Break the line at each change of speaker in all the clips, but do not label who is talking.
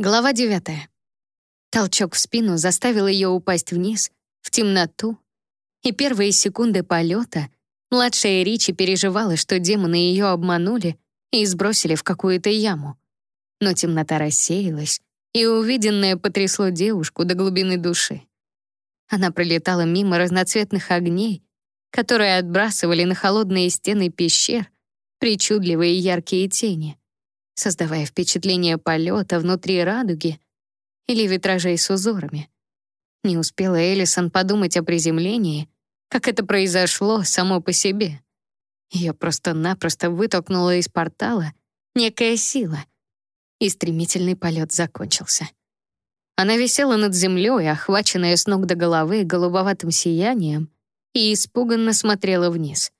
Глава девятая. Толчок в спину заставил ее упасть вниз, в темноту, и первые секунды полета младшая Ричи переживала, что демоны ее обманули и сбросили в какую-то яму. Но темнота рассеялась, и увиденное потрясло девушку до глубины души. Она пролетала мимо разноцветных огней, которые отбрасывали на холодные стены пещер причудливые яркие тени, создавая впечатление полета внутри радуги или витражей с узорами. Не успела Элисон подумать о приземлении, как это произошло само по себе. Ее просто-напросто вытолкнула из портала некая сила, и стремительный полет закончился. Она висела над землей, охваченная с ног до головы голубоватым сиянием, и испуганно смотрела вниз.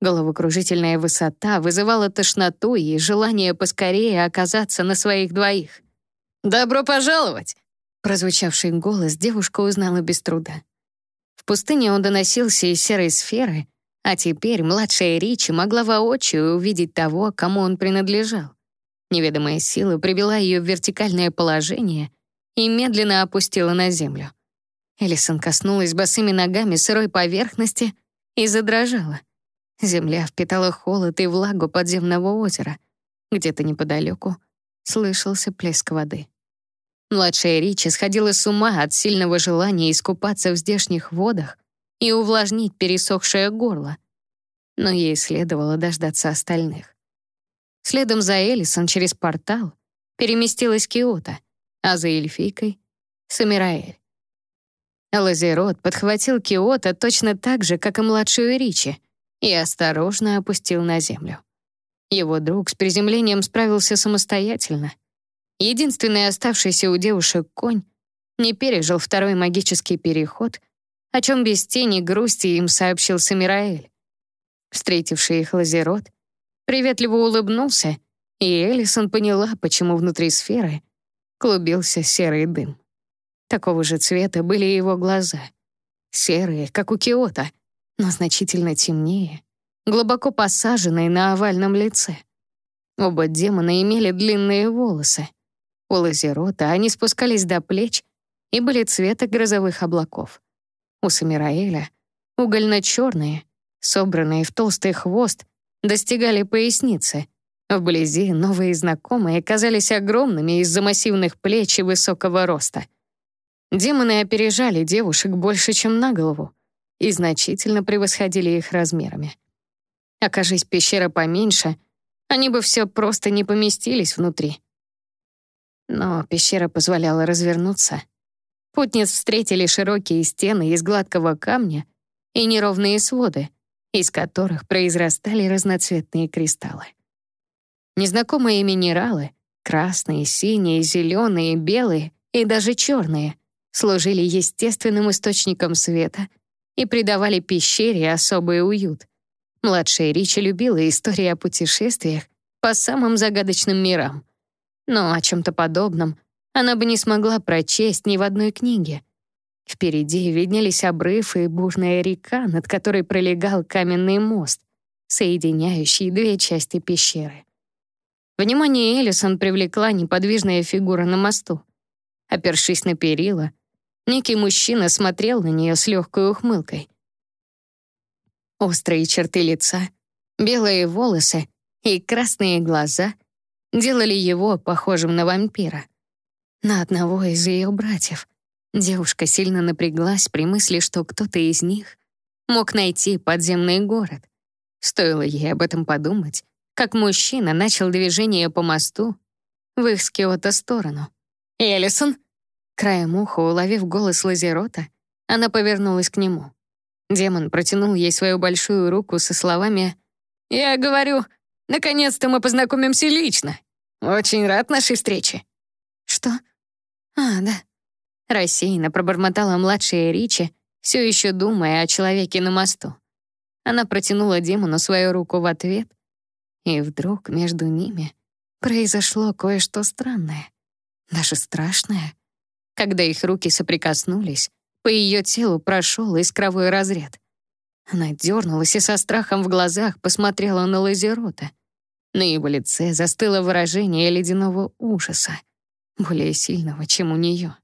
Головокружительная высота вызывала тошноту и желание поскорее оказаться на своих двоих. «Добро пожаловать!» Прозвучавший голос девушка узнала без труда. В пустыне он доносился из серой сферы, а теперь младшая Ричи могла воочию увидеть того, кому он принадлежал. Неведомая сила привела ее в вертикальное положение и медленно опустила на землю. Элисон коснулась босыми ногами сырой поверхности и задрожала. Земля впитала холод и влагу подземного озера. Где-то неподалеку слышался плеск воды. Младшая Ричи сходила с ума от сильного желания искупаться в здешних водах и увлажнить пересохшее горло. Но ей следовало дождаться остальных. Следом за Элисон через портал переместилась Киота, а за эльфийкой — Самираэль. Лазерот подхватил Киота точно так же, как и младшую Ричи, и осторожно опустил на землю. Его друг с приземлением справился самостоятельно — Единственный оставшийся у девушек конь не пережил второй магический переход, о чем без тени грусти им сообщил Самираэль. Встретивший их Лазерот приветливо улыбнулся, и Элисон поняла, почему внутри сферы клубился серый дым. Такого же цвета были его глаза. Серые, как у Киота, но значительно темнее, глубоко посаженные на овальном лице. Оба демона имели длинные волосы, у Лазерота они спускались до плеч и были цвета грозовых облаков. У Самираэля угольно-черные, собранные в толстый хвост, достигали поясницы. Вблизи новые знакомые казались огромными из-за массивных плеч и высокого роста. Демоны опережали девушек больше, чем на голову, и значительно превосходили их размерами. Окажись пещера поменьше, они бы все просто не поместились внутри но пещера позволяла развернуться. Путниц встретили широкие стены из гладкого камня и неровные своды, из которых произрастали разноцветные кристаллы. Незнакомые минералы — красные, синие, зеленые, белые и даже черные — служили естественным источником света и придавали пещере особый уют. Младшая Ричи любила истории о путешествиях по самым загадочным мирам но о чем-то подобном она бы не смогла прочесть ни в одной книге. Впереди виднелись обрывы и бурная река, над которой пролегал каменный мост, соединяющий две части пещеры. Внимание Элисон привлекла неподвижная фигура на мосту. Опершись на перила, некий мужчина смотрел на нее с легкой ухмылкой. Острые черты лица, белые волосы и красные глаза — делали его похожим на вампира. На одного из ее братьев. Девушка сильно напряглась при мысли, что кто-то из них мог найти подземный город. Стоило ей об этом подумать, как мужчина начал движение по мосту в их с сторону. «Эллисон?» Краем уха, уловив голос Лазерота, она повернулась к нему. Демон протянул ей свою большую руку со словами «Я говорю, Наконец-то мы познакомимся лично. Очень рад нашей встрече». «Что? А, да». Рассеянно пробормотала младшая Ричи, все еще думая о человеке на мосту. Она протянула демону свою руку в ответ, и вдруг между ними произошло кое-что странное, даже страшное. Когда их руки соприкоснулись, по ее телу прошел искровой разряд. Она дернулась и со страхом в глазах посмотрела на Лазерота. На его лице застыло выражение ледяного ужаса. более сильного, чем у нее.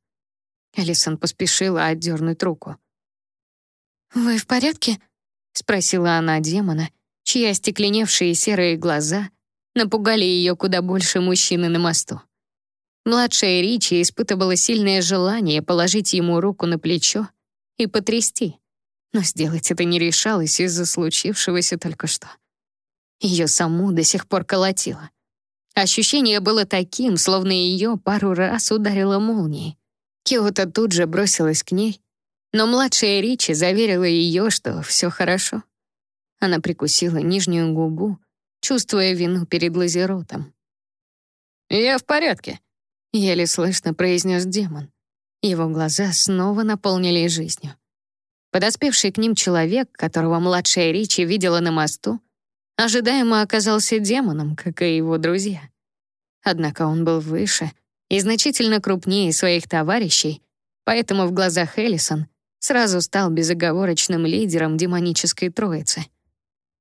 Элисон поспешила отдернуть руку. «Вы в порядке?» — спросила она демона, чьи остекленевшие серые глаза напугали ее куда больше мужчины на мосту. Младшая Ричи испытывала сильное желание положить ему руку на плечо и потрясти, но сделать это не решалась из-за случившегося только что. Ее саму до сих пор колотило. Ощущение было таким, словно ее пару раз ударило молнией. Киота тут же бросилась к ней, но младшая Ричи заверила ее, что все хорошо. Она прикусила нижнюю губу, чувствуя вину перед Лазеротом.
«Я в порядке», —
еле слышно произнес демон. Его глаза снова наполнились жизнью. Подоспевший к ним человек, которого младшая Ричи видела на мосту, ожидаемо оказался демоном, как и его друзья. Однако он был выше и значительно крупнее своих товарищей, поэтому в глазах Эллисон сразу стал безоговорочным лидером демонической троицы.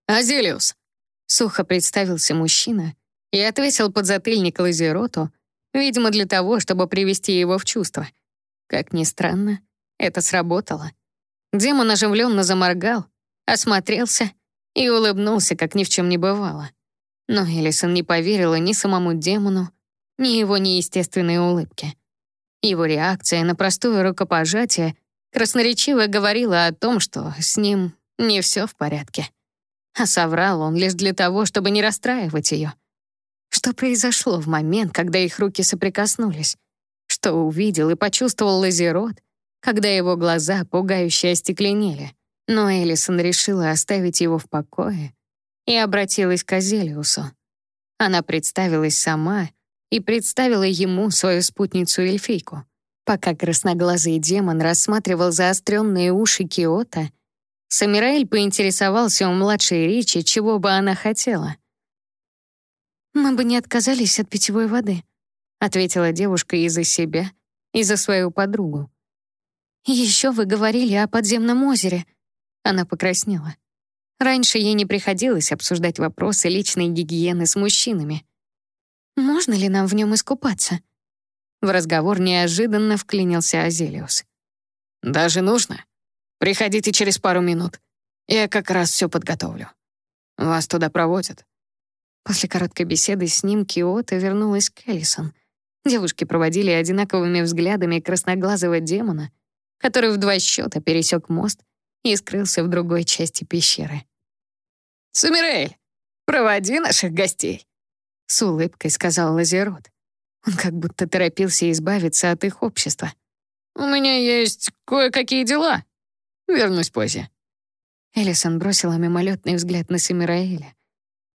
«Азелиус!»
— сухо представился мужчина и отвесил подзатыльник Лазероту, видимо, для того, чтобы привести его в чувство. Как ни странно, это сработало. Демон оживленно заморгал, осмотрелся и улыбнулся, как ни в чем не бывало. Но Элисон не поверила ни самому демону, ни его неестественной улыбке. Его реакция на простое рукопожатие красноречиво говорила о том, что с ним не все в порядке. А соврал он лишь для того, чтобы не расстраивать ее. Что произошло в момент, когда их руки соприкоснулись? Что увидел и почувствовал Лазерот, когда его глаза пугающе остекленели? Но Элисон решила оставить его в покое и обратилась к Азелиусу. Она представилась сама и представила ему свою спутницу-эльфийку. Пока красноглазый демон рассматривал заостренные уши Киота, Самираэль поинтересовался у младшей Ричи, чего бы она хотела. «Мы бы не отказались от питьевой воды», ответила девушка и за себя, и за свою подругу. «Еще вы говорили о подземном озере». Она покраснела. Раньше ей не приходилось обсуждать вопросы личной гигиены с мужчинами. «Можно ли нам в нем искупаться?» В разговор неожиданно вклинился Азелиус.
«Даже нужно. Приходите через пару минут. Я как раз все подготовлю. Вас туда проводят».
После короткой беседы с ним Киота вернулась к Эллисон. Девушки проводили одинаковыми взглядами красноглазого демона, который в два счета пересек мост и скрылся в другой части пещеры.
«Сумирель, проводи наших гостей», — с улыбкой сказал Лазерот.
Он как будто торопился избавиться от их общества.
«У меня есть кое-какие дела. Вернусь позже».
Элисон бросила мимолетный взгляд на Самираэля.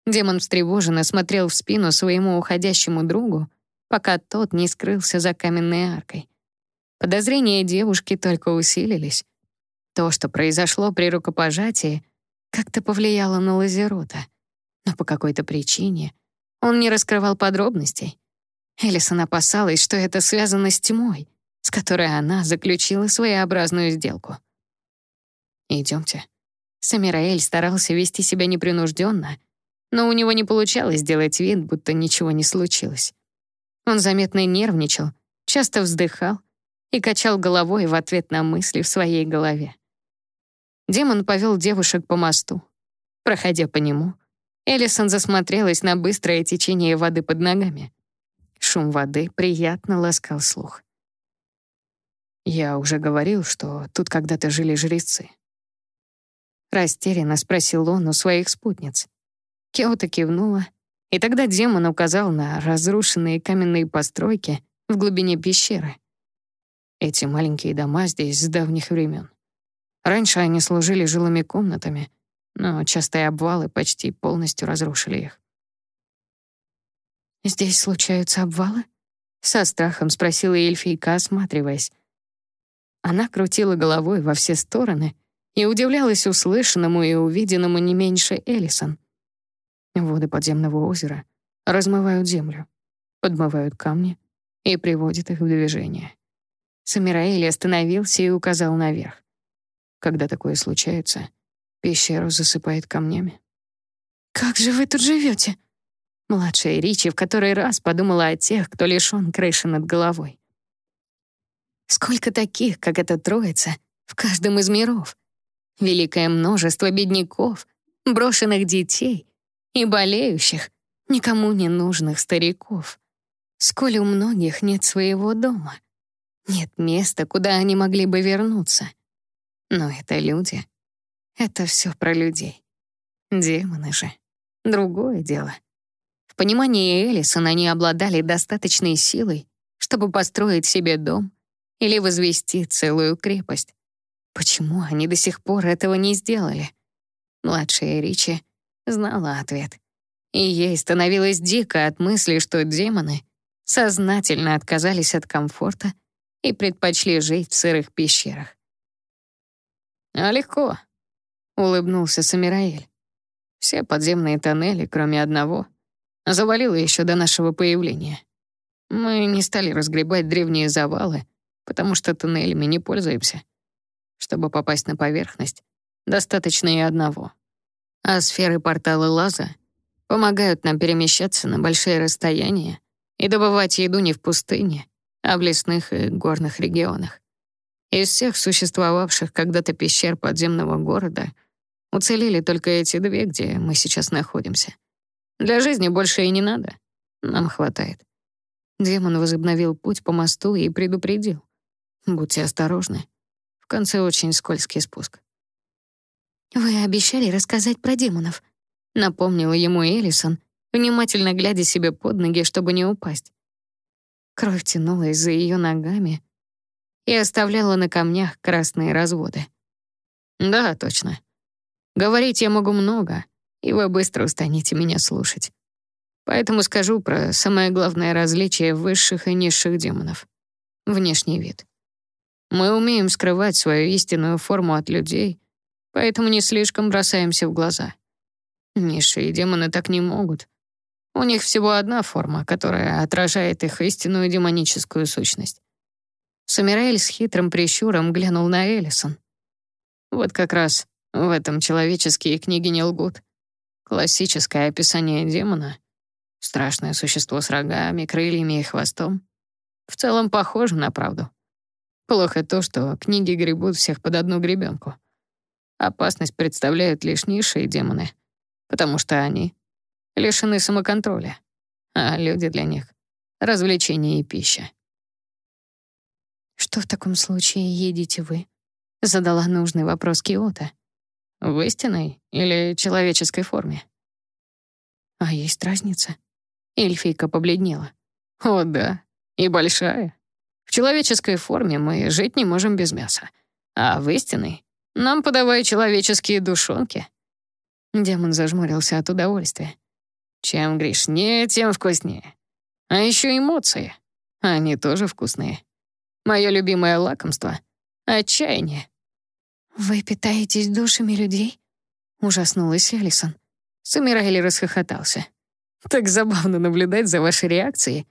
Демон встревоженно смотрел в спину своему уходящему другу, пока тот не скрылся за каменной аркой. Подозрения девушки только усилились. То, что произошло при рукопожатии, как-то повлияло на Лазерота. Но по какой-то причине он не раскрывал подробностей. Элисон опасалась, что это связано с тьмой, с которой она заключила своеобразную сделку. «Идемте». Самираэль старался вести себя непринужденно, но у него не получалось сделать вид, будто ничего не случилось. Он заметно нервничал, часто вздыхал и качал головой в ответ на мысли в своей голове. Демон повел девушек по мосту. Проходя по нему, Элисон засмотрелась на быстрое течение воды под ногами. Шум воды приятно ласкал слух.
«Я уже говорил, что тут когда-то жили жрецы».
Растерянно спросил он у своих спутниц. Кеота кивнула, и тогда демон указал на разрушенные каменные постройки в глубине пещеры. Эти маленькие дома здесь с давних времен. Раньше они служили жилыми комнатами, но частые обвалы почти полностью разрушили их. «Здесь случаются обвалы?» — со страхом спросила эльфийка, осматриваясь. Она крутила головой во все стороны и удивлялась услышанному и увиденному не меньше Элисон. Воды подземного озера размывают землю, подмывают камни и приводят их в движение. Самираэль остановился и указал наверх. Когда такое случается, пещеру засыпает камнями. «Как же вы тут живете?» Младшая Ричи в который раз подумала о тех, кто лишён крыши над головой. Сколько таких, как эта троица, в каждом из миров? Великое множество бедняков, брошенных детей и болеющих, никому не нужных стариков. Сколь у многих нет своего дома, нет места, куда они могли бы вернуться. Но это люди. Это все про людей. Демоны же. Другое дело. В понимании Элисон они обладали достаточной силой, чтобы построить себе дом или возвести целую крепость. Почему они до сих пор этого не сделали? Младшая Ричи знала ответ. И ей становилось дико от мысли, что демоны сознательно отказались от комфорта и предпочли жить в сырых пещерах. «А легко», — улыбнулся Самираэль. «Все подземные тоннели, кроме одного, завалило еще до нашего появления. Мы не стали разгребать древние завалы, потому что тоннелями не пользуемся. Чтобы попасть на поверхность, достаточно и одного. А сферы портала Лаза помогают нам перемещаться на большие расстояния и добывать еду не в пустыне, а в лесных и горных регионах. Из всех существовавших когда-то пещер подземного города уцелели только эти две, где мы сейчас находимся. Для жизни больше и не надо. Нам хватает. Демон возобновил путь по мосту и предупредил. Будьте осторожны. В конце очень скользкий спуск.
«Вы обещали рассказать про демонов», —
напомнила ему Элисон, внимательно глядя себе под ноги, чтобы не упасть. Кровь тянулась за ее ногами и оставляла на камнях красные разводы. «Да, точно. Говорить я могу много, и вы быстро устанете меня слушать. Поэтому скажу про самое главное различие высших и низших демонов — внешний вид. Мы умеем скрывать свою истинную форму от людей, поэтому не слишком бросаемся в глаза. Низшие демоны так не могут. У них всего одна форма, которая отражает их истинную демоническую сущность. Самираэль с хитрым прищуром глянул на Элисон. Вот как раз в этом человеческие книги не лгут. Классическое описание демона — страшное существо с рогами, крыльями и хвостом — в целом похоже на правду. Плохо то, что книги гребут всех под одну гребенку. Опасность представляют лишь низшие демоны, потому что они лишены самоконтроля, а люди для них — развлечение и пища.
«Что в таком случае едите вы?» — задала нужный вопрос Киота.
«В истинной или человеческой форме?»
«А есть разница?» Эльфийка побледнела.
«О, да, и большая. В человеческой форме мы жить не можем без мяса, а в истинной нам подавай человеческие душонки». Демон зажмурился от удовольствия. Чем грешнее, тем вкуснее. А еще эмоции. Они тоже вкусные. Мое любимое лакомство — отчаяние.
«Вы питаетесь душами людей?» — ужаснулась Элисон.
Самирайли расхохотался. «Так забавно наблюдать за вашей реакцией.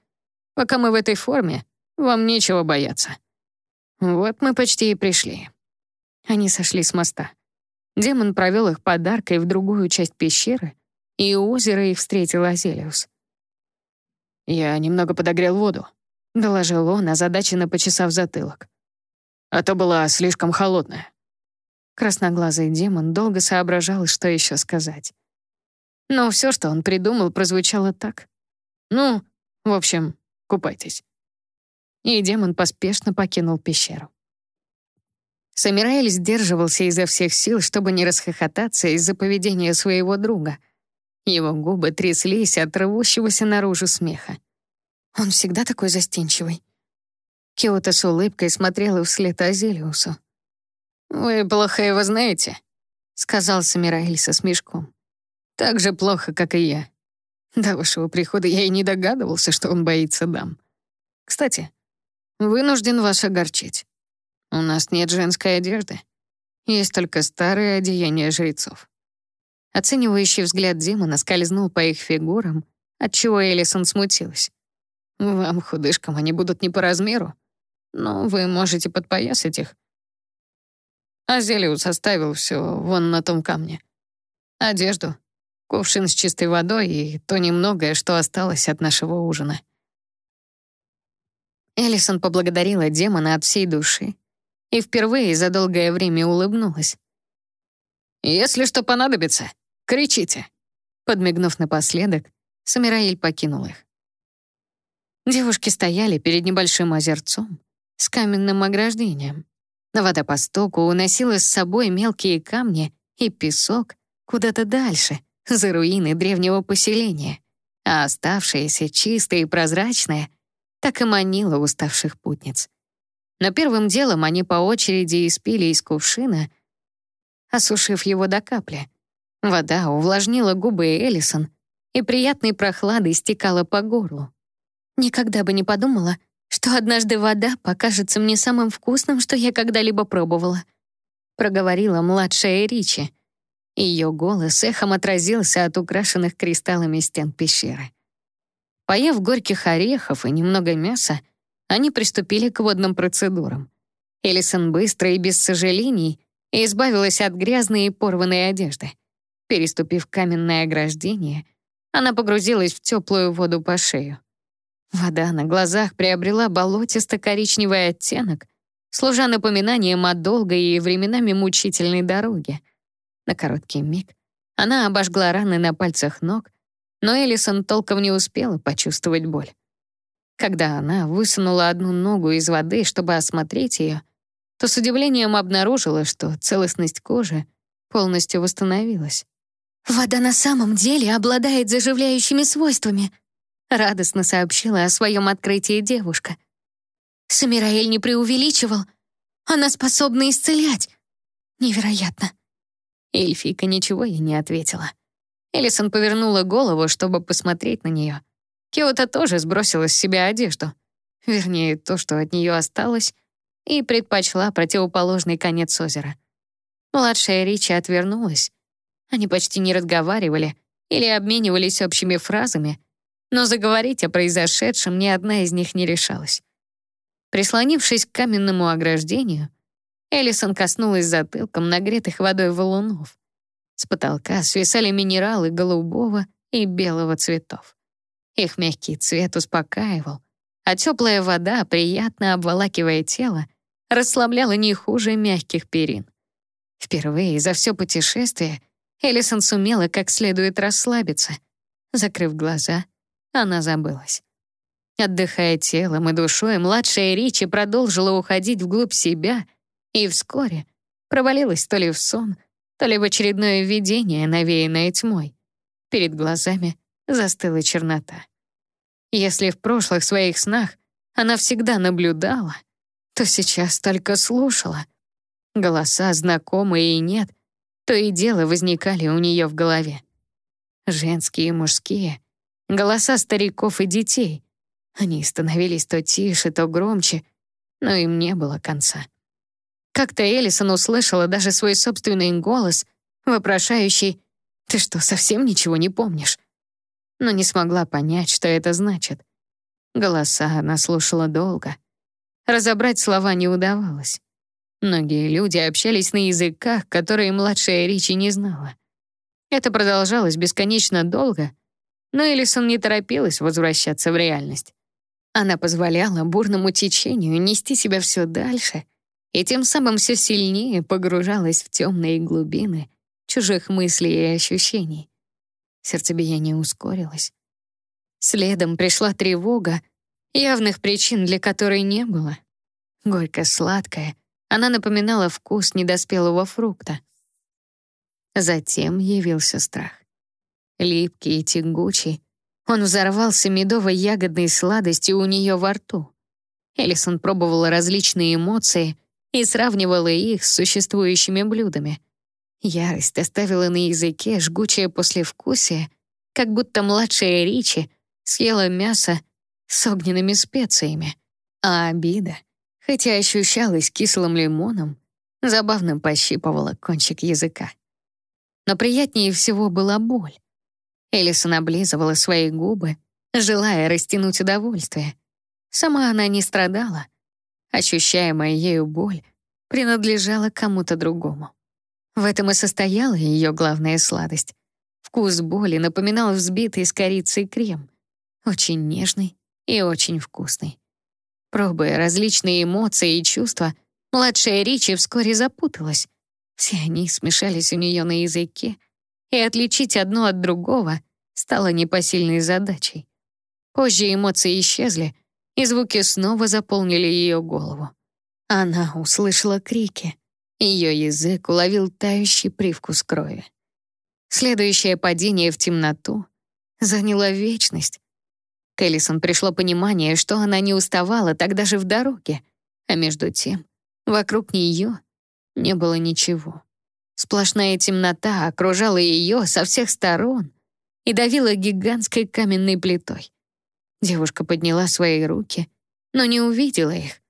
Пока мы в этой форме, вам нечего бояться. Вот мы почти и пришли». Они сошли с моста. Демон провел их подаркой в другую часть пещеры — и у озера их встретил Азелиус. «Я немного подогрел воду», — доложил он, озадаченно почесав затылок. «А то была слишком холодная». Красноглазый демон долго соображал, что еще сказать. Но все, что он придумал, прозвучало так. «Ну, в общем, купайтесь». И демон поспешно покинул пещеру. Самираэль сдерживался изо всех сил, чтобы не расхохотаться из-за поведения своего друга — его губы тряслись от рвущегося наружу смеха.
Он всегда такой застенчивый.
Киота с улыбкой смотрела вслед Азелиусу. «Вы плохо его знаете», — сказал Самираэль со смешком. «Так же плохо, как и я. До вашего прихода я и не догадывался, что он боится дам. Кстати, вынужден вас огорчить. У нас нет женской одежды. Есть только старые одеяния жрецов. Оценивающий взгляд демона скользнул по их фигурам, отчего Элисон смутилась. «Вам, худышкам, они будут не по размеру, но вы можете подпоясать их». Азелиус оставил все вон на том камне. Одежду
кувшин с чистой водой и то немногое, что осталось от нашего ужина.
Эллисон поблагодарила демона от всей души и впервые за долгое время улыбнулась.
«Если что понадобится, кричите!» Подмигнув напоследок, Самираиль покинул их.
Девушки стояли перед небольшим озерцом с каменным ограждением. Вода по стоку уносила с собой мелкие камни и песок куда-то дальше, за руины древнего поселения, а оставшееся чистое и прозрачное так и манило уставших путниц. Но первым делом они по очереди испили из кувшина, осушив его до капли. Вода увлажнила губы Элисон и приятной прохладой стекала по горлу. Никогда бы не подумала, что однажды вода покажется мне самым вкусным, что я когда-либо пробовала. Проговорила младшая Ричи. Ее голос эхом отразился от украшенных кристаллами стен пещеры. Поев горьких орехов и немного мяса, они приступили к водным процедурам. Элисон быстро и без сожалений избавилась от грязной и порванной одежды. Переступив каменное ограждение, она погрузилась в теплую воду по шею. Вода на глазах приобрела болотисто-коричневый оттенок, служа напоминанием о долгой и временами мучительной дороге. На короткий миг она обожгла раны на пальцах ног, но Элисон толком не успела почувствовать боль. Когда она высунула одну ногу из воды, чтобы осмотреть ее, то с удивлением обнаружила, что целостность кожи полностью восстановилась. «Вода на самом деле обладает заживляющими свойствами», радостно сообщила о своем открытии девушка. Самираэль не преувеличивал. Она способна исцелять. Невероятно. Эльфийка ничего ей не ответила. Элисон повернула голову, чтобы посмотреть на нее. Киота тоже сбросила с себя одежду. Вернее, то, что от нее осталось, и предпочла противоположный конец озера. Младшая Ричи отвернулась. Они почти не разговаривали или обменивались общими фразами, но заговорить о произошедшем ни одна из них не решалась. Прислонившись к каменному ограждению, Эллисон коснулась затылком нагретых водой валунов. С потолка свисали минералы голубого и белого цветов. Их мягкий цвет успокаивал, а теплая вода, приятно обволакивая тело, расслабляла не хуже мягких перин. Впервые за все путешествие Эллисон сумела как следует расслабиться. Закрыв глаза, она забылась. Отдыхая телом и душой, младшая Ричи продолжила уходить вглубь себя и вскоре провалилась то ли в сон, то ли в очередное видение, навеянное тьмой. Перед глазами застыла чернота. Если в прошлых своих снах она всегда наблюдала, то сейчас только слушала. Голоса, знакомые и нет, то и дело возникали у нее в голове. Женские и мужские, голоса стариков и детей. Они становились то тише, то громче, но им не было конца. Как-то Элисон услышала даже свой собственный голос, вопрошающий «Ты что, совсем ничего не помнишь?» Но не смогла понять, что это значит. Голоса она слушала долго. Разобрать слова не удавалось. Многие люди общались на языках, которые младшая Ричи не знала. Это продолжалось бесконечно долго — но Элисон не торопилась возвращаться в реальность. Она позволяла бурному течению нести себя все дальше и тем самым все сильнее погружалась в темные глубины чужих мыслей и ощущений. Сердцебиение ускорилось. Следом пришла тревога, явных причин для которой не было. Горько-сладкая, она напоминала вкус недоспелого фрукта. Затем явился страх липкий и тягучий. Он взорвался медовой ягодной сладостью у нее во рту. Элисон пробовала различные эмоции и сравнивала их с существующими блюдами. Ярость оставила на языке жгучее послевкусие, как будто младшая Ричи съела мясо с огненными специями, а обида, хотя ощущалась кислым лимоном, забавно пощипывала кончик языка. Но приятнее всего была боль. Элисон облизывала свои губы, желая растянуть удовольствие. Сама она не страдала. Ощущаемая ею боль принадлежала кому-то другому. В этом и состояла ее главная сладость. Вкус боли напоминал взбитый с корицей крем. Очень нежный и очень вкусный. Пробуя различные эмоции и чувства, младшая Ричи вскоре запуталась. Все они смешались у нее на языке, и отличить одно от другого стало непосильной задачей. Позже эмоции исчезли, и звуки снова заполнили ее голову. Она услышала крики. Ее язык уловил тающий привкус крови. Следующее падение в темноту заняло вечность. К Эллисон пришло понимание, что она не уставала тогда же в дороге, а между тем вокруг нее не было ничего. Сплошная темнота окружала ее со всех сторон и давила гигантской каменной плитой. Девушка подняла свои руки, но не увидела их.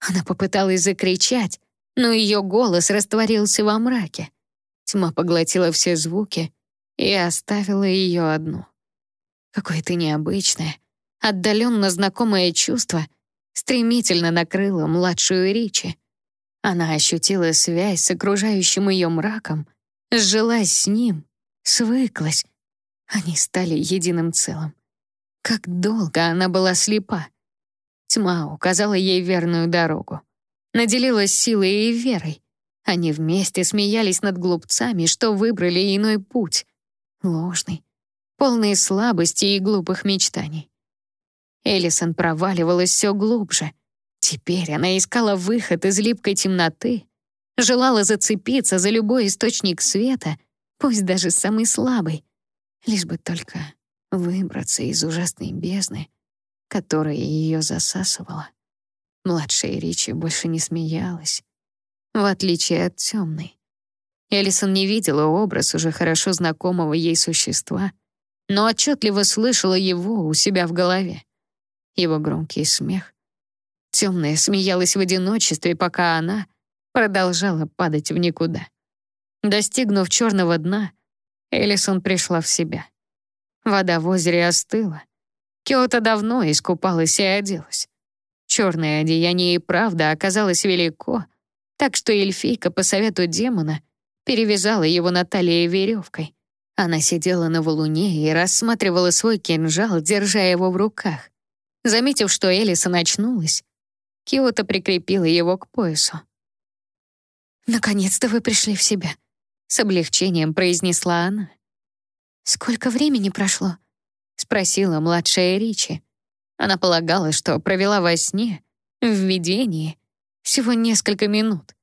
Она попыталась закричать, но ее голос растворился во мраке. Тьма поглотила все звуки и оставила ее одну. Какое-то необычное, отдаленно знакомое чувство стремительно накрыло младшую Ричи. Она ощутила связь с окружающим ее мраком, сжилась с ним, свыклась. Они стали единым целым. Как долго она была слепа. Тьма указала ей верную дорогу наделилась силой и верой. Они вместе смеялись над глупцами, что выбрали иной путь. Ложный, полный слабости и глупых мечтаний. Элисон проваливалась все глубже. Теперь она искала выход из липкой темноты, желала зацепиться за любой источник света, пусть даже самый слабый, лишь бы только выбраться из ужасной бездны, которая ее засасывала. Младшая Ричи больше не смеялась, в отличие от темной. Элисон не видела образ уже хорошо знакомого ей существа, но отчетливо слышала его у себя в голове. Его громкий смех. Темная смеялась в одиночестве, пока она продолжала падать в никуда. Достигнув черного дна, Элисон пришла в себя. Вода в озере остыла. Киота давно искупалась и оделась. Черное одеяние и правда оказалось велико, так что эльфийка по совету демона перевязала его на талии веревкой. Она сидела на валуне и рассматривала свой кинжал, держа его в руках. Заметив, что Элиса очнулась, Киота прикрепила его к поясу. «Наконец-то вы пришли в себя», — с облегчением произнесла она. «Сколько времени прошло?» — спросила младшая Ричи. Она полагала, что провела во сне, в видении, всего несколько минут.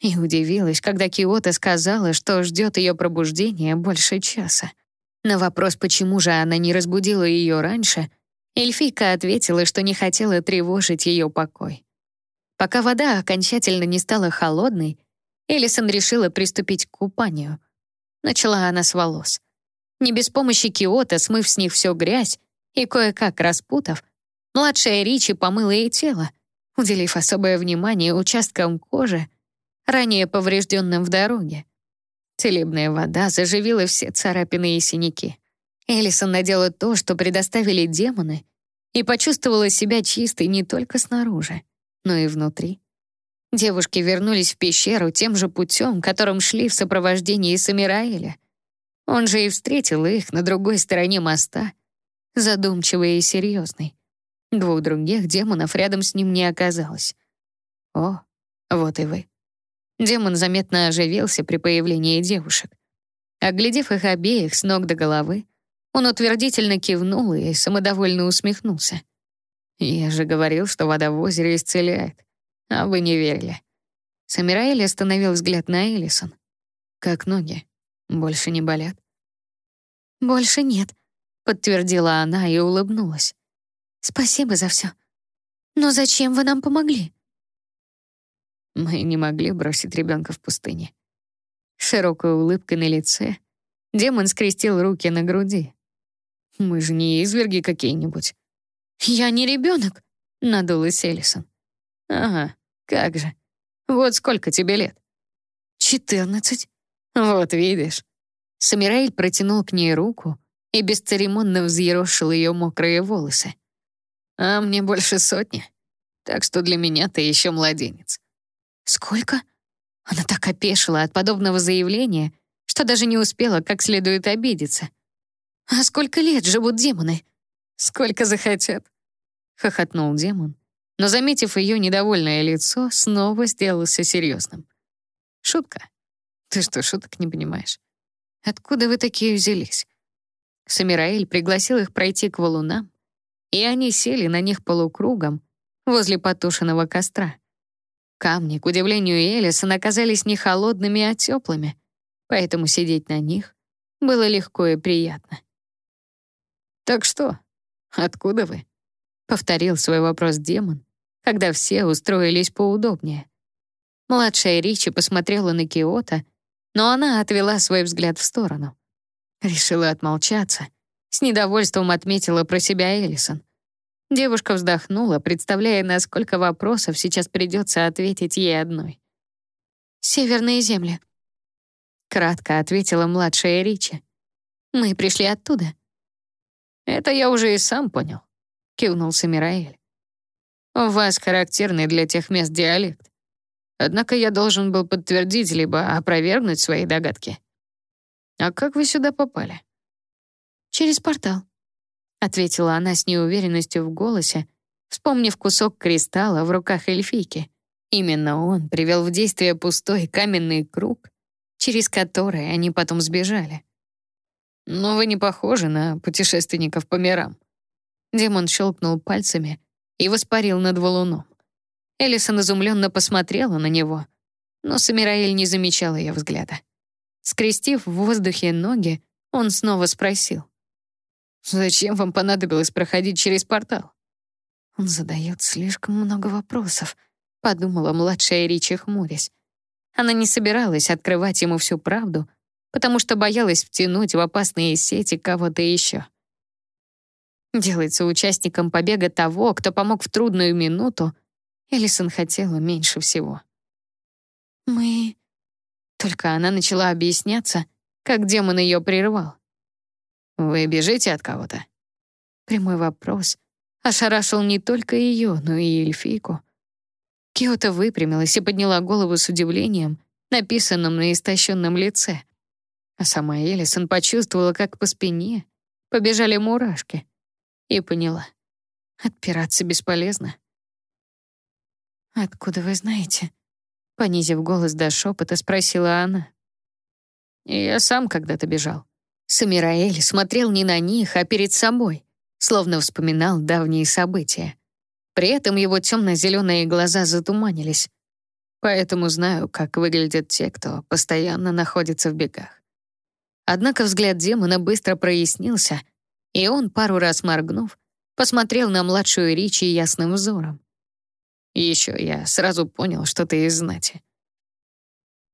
И удивилась, когда Киота сказала, что ждет ее пробуждения больше часа. На вопрос, почему же она не разбудила ее раньше, эльфийка ответила, что не хотела тревожить ее покой. Пока вода окончательно не стала холодной, Элисон решила приступить к купанию. Начала она с волос. Не без помощи Киота, смыв с них всю грязь и кое-как распутав, Младшая Ричи помыла ей тело, уделив особое внимание участкам кожи, ранее поврежденным в дороге. Целебная вода заживила все царапины и синяки. Элисон надела то, что предоставили демоны, и почувствовала себя чистой не только снаружи, но и внутри. Девушки вернулись в пещеру тем же путем, которым шли в сопровождении Самираэля. Он же и встретил их на другой стороне моста, задумчивый и серьезный. Двух других демонов рядом с ним не оказалось. О, вот и вы. Демон заметно оживился при появлении девушек. Оглядев их обеих с ног до головы, он утвердительно кивнул и самодовольно усмехнулся. «Я же говорил, что вода в озере исцеляет, а вы не верили». Самираэль остановил взгляд на Элисон. «Как ноги? Больше не болят?» «Больше нет», — подтвердила она и улыбнулась. Спасибо за все. Но зачем вы нам помогли? Мы не могли бросить ребенка в пустыне. Широкая улыбка на лице. Демон скрестил руки на груди. Мы же не изверги какие-нибудь. Я не ребенок, надулась Элисон. Ага, как же. Вот сколько тебе лет? Четырнадцать. Вот видишь. Самираиль протянул к ней руку и бесцеремонно взъерошил ее мокрые волосы а мне больше сотни. Так что для меня ты еще младенец». «Сколько?» Она так опешила от подобного заявления, что даже не успела как следует обидеться. «А сколько лет живут демоны?» «Сколько захотят», — хохотнул демон, но, заметив ее недовольное лицо, снова сделался серьезным. «Шутка. Ты что, шуток не понимаешь? Откуда вы такие взялись?» Самираэль пригласил их пройти к валунам, и они сели на них полукругом возле потушенного костра. Камни, к удивлению Элисон, оказались не холодными, а теплыми, поэтому сидеть на них было легко и приятно. «Так что, откуда вы?» — повторил свой вопрос демон, когда все устроились поудобнее. Младшая Ричи посмотрела на Киота, но она отвела свой взгляд в сторону. Решила отмолчаться. С недовольством отметила про себя Элисон. Девушка вздохнула, представляя, на сколько вопросов сейчас придется ответить ей одной. «Северные земли», — кратко ответила младшая Ричи. «Мы пришли оттуда». «Это я уже и сам понял», — кивнул Самираэль. «У вас характерный для тех мест диалект. Однако я должен был подтвердить либо опровергнуть свои догадки». «А как вы сюда попали?» «Через портал», — ответила она с неуверенностью в голосе, вспомнив кусок кристалла в руках эльфийки. Именно он привел в действие пустой каменный круг, через который они потом сбежали. «Но вы не похожи на путешественников по мирам». Демон щелкнул пальцами и воспарил над валуном. Элисон изумленно посмотрела на него, но Самираэль не замечал ее взгляда. Скрестив в воздухе ноги, он снова спросил. Зачем вам понадобилось проходить через портал? Он задает слишком много вопросов, подумала младшая Ричи, хмурясь. Она не собиралась открывать ему всю правду, потому что боялась втянуть в опасные сети кого-то еще. Делается участником побега того, кто помог в трудную минуту, Элисон хотела меньше всего. «Мы...» Только она начала объясняться, как демон ее прервал. «Вы бежите от кого-то?» Прямой вопрос ошарашил не только ее, но и эльфийку. Киота выпрямилась и подняла голову с удивлением, написанным на истощенном лице. А сама Элисон почувствовала, как по спине побежали мурашки, и поняла — отпираться бесполезно. «Откуда вы знаете?» Понизив голос до шепота, спросила она. «Я сам когда-то бежал», Самираэль смотрел не на них, а перед собой, словно вспоминал давние события. При этом его темно-зеленые глаза затуманились. Поэтому знаю, как выглядят те, кто постоянно находится в бегах. Однако взгляд демона быстро прояснился, и он, пару раз моргнув, посмотрел на младшую Ричи ясным взором. Еще я сразу понял, что ты из знати.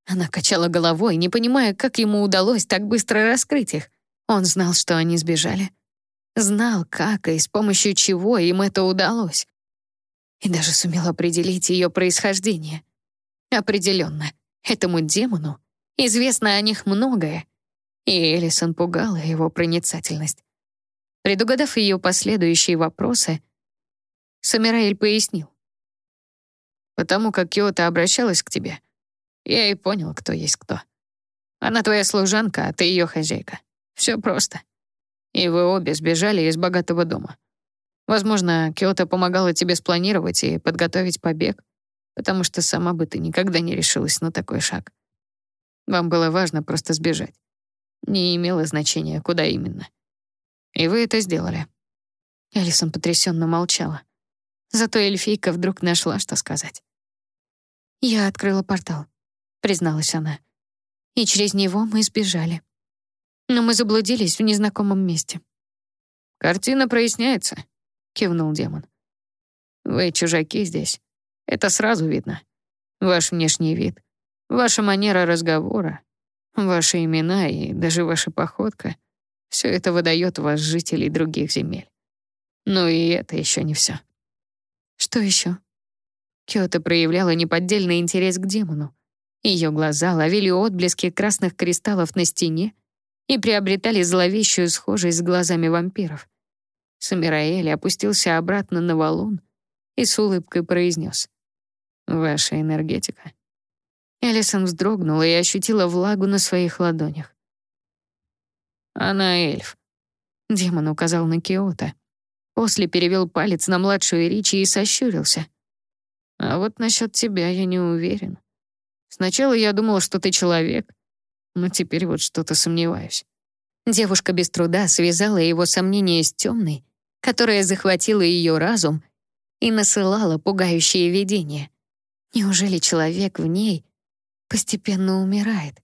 Она качала головой, не понимая, как ему удалось так быстро раскрыть их. Он знал, что они сбежали. Знал, как и с помощью чего им это удалось. И даже сумел определить ее происхождение. Определенно, этому демону известно о них многое, и Элисон пугала его проницательность. Предугадав ее последующие вопросы, Самираэль пояснил. «Потому как Киота обращалась к тебе, я и понял, кто есть кто. Она твоя служанка, а ты ее хозяйка. Все просто. И вы обе сбежали из богатого дома. Возможно, Киота помогала тебе спланировать и подготовить побег, потому что сама бы ты никогда не решилась на такой шаг. Вам было важно просто сбежать. Не имело значения, куда именно. И вы это сделали. Элисон потрясенно молчала. Зато эльфийка вдруг нашла, что сказать. Я открыла портал призналась она. И через него мы сбежали. Но мы заблудились в незнакомом месте. «Картина проясняется», — кивнул демон. «Вы чужаки здесь. Это сразу видно. Ваш внешний вид, ваша манера разговора, ваши имена и даже ваша походка — все это выдает вас жителей других земель. Но и это еще не все. Что еще? Кёта проявляла неподдельный интерес к демону. Ее глаза ловили отблески красных кристаллов на стене и приобретали зловещую схожесть с глазами вампиров. Самираэль опустился обратно на валун и с улыбкой произнес «Ваша энергетика». Элисон вздрогнула и ощутила влагу на своих ладонях. «Она эльф», Демон указал на Киота. После перевел палец на младшую Ричи и сощурился. А вот насчет тебя я не уверен. Сначала я думал, что ты человек, но теперь вот что-то сомневаюсь. Девушка без труда связала его сомнения с темной, которая захватила ее разум и насылала пугающие видения. Неужели человек в ней постепенно умирает?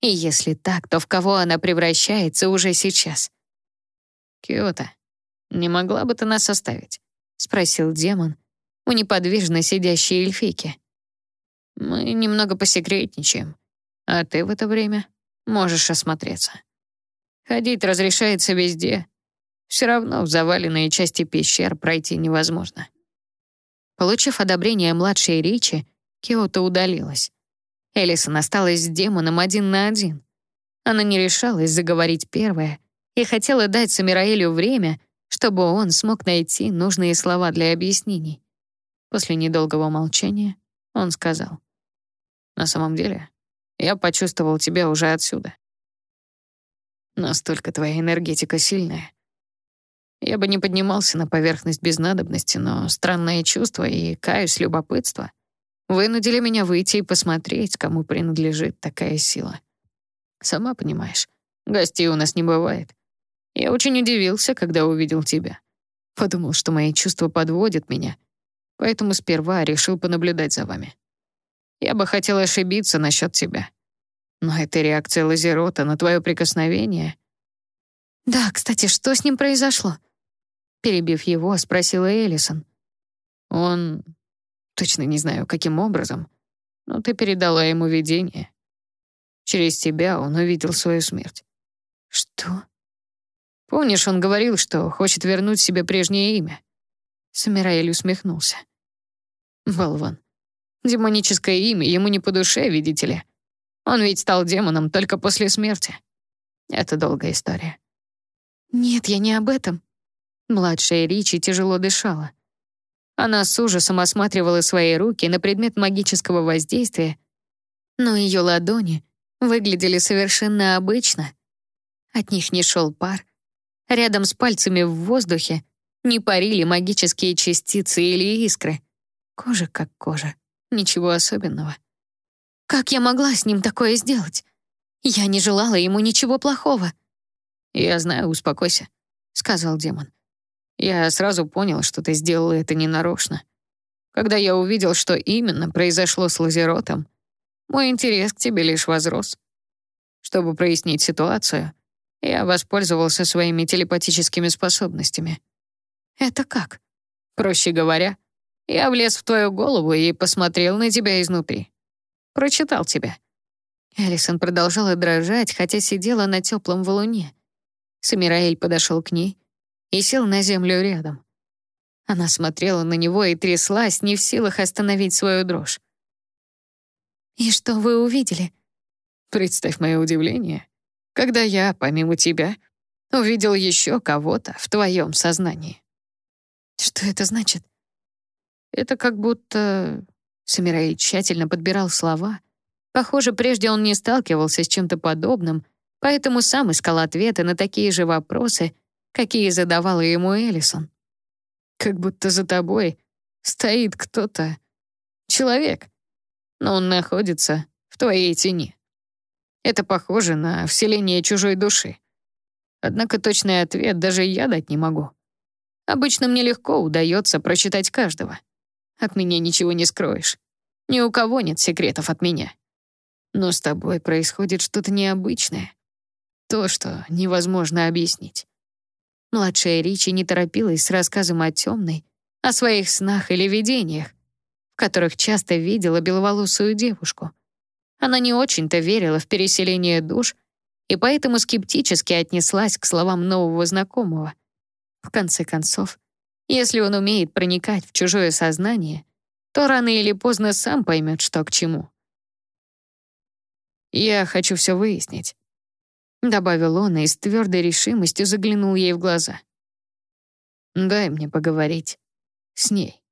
И если так, то в кого она превращается уже сейчас? «Киота, не могла бы ты нас оставить?» — спросил демон у неподвижно сидящей эльфийки. «Мы немного посекретничаем, а ты в это время можешь осмотреться. Ходить разрешается везде. Все равно в заваленные части пещер пройти невозможно». Получив одобрение младшей Ричи, Киота удалилась. Элисон осталась с демоном один на один. Она не решалась заговорить первая и хотела дать Самираэлю время, чтобы он смог найти нужные слова для объяснений. После недолгого молчания он сказал. «На самом деле, я почувствовал тебя уже отсюда. Настолько твоя энергетика сильная. Я бы не поднимался на поверхность без надобности, но странное чувство и, каюсь, любопытство вынудили меня выйти и посмотреть, кому принадлежит такая сила. Сама понимаешь, гостей у нас не бывает. Я очень удивился, когда увидел тебя. Подумал, что мои чувства подводят меня, поэтому сперва решил понаблюдать за вами. Я бы хотел ошибиться насчет тебя. Но эта реакция Лазерота на твое прикосновение...
«Да, кстати, что с ним произошло?» Перебив его, спросила Элисон.
Он Точно не знаю, каким образом, но ты передала ему видение. Через тебя он увидел свою смерть.
Что?
Помнишь, он говорил, что хочет вернуть себе прежнее имя? Самираэль усмехнулся. Болван. Демоническое имя ему не по душе, видите ли. Он ведь стал демоном только после смерти. Это долгая история.
Нет, я не об этом.
Младшая Ричи тяжело дышала. Она с ужасом осматривала свои руки на предмет магического воздействия, но ее ладони выглядели совершенно обычно. От них не шел пар. Рядом с пальцами в воздухе не парили магические частицы или искры. Кожа как кожа. Ничего особенного.
Как я могла с ним такое сделать? Я не желала ему ничего плохого.
«Я знаю, успокойся», — сказал демон. Я сразу понял, что ты сделала это ненарочно. Когда я увидел, что именно произошло с Лазеротом, мой интерес к тебе лишь возрос. Чтобы прояснить ситуацию, я воспользовался своими телепатическими способностями.
Это как?
Проще говоря, я влез в твою голову и посмотрел на тебя изнутри. Прочитал тебя. Элисон продолжала дрожать, хотя сидела на теплом валуне. Самираэль подошел к ней, и сел на землю рядом. Она смотрела на него и тряслась, не в силах остановить свою дрожь.
«И что вы увидели?»
Представь мое удивление, когда я, помимо тебя, увидел еще кого-то в твоем сознании.
Что это значит?
Это как будто... Самираэль тщательно подбирал слова. Похоже, прежде он не сталкивался с чем-то подобным, поэтому сам искал ответы на такие же вопросы — какие задавала ему Элисон. Как будто за тобой стоит кто-то, человек, но он находится в твоей тени. Это похоже на вселение чужой души. Однако точный ответ даже я дать не могу. Обычно мне легко удается прочитать каждого. От меня ничего не скроешь. Ни у кого нет секретов от меня. Но с тобой происходит что-то необычное. То, что невозможно объяснить. Младшая Ричи не торопилась с рассказом о темной, о своих снах или видениях, в которых часто видела беловолосую девушку. Она не очень-то верила в переселение душ и поэтому скептически отнеслась к словам нового знакомого. В конце концов, если он умеет проникать в чужое сознание, то рано или поздно сам поймет, что к чему. Я хочу все выяснить добавил он и с твердой решимостью заглянул ей в глаза. Дай мне поговорить с ней.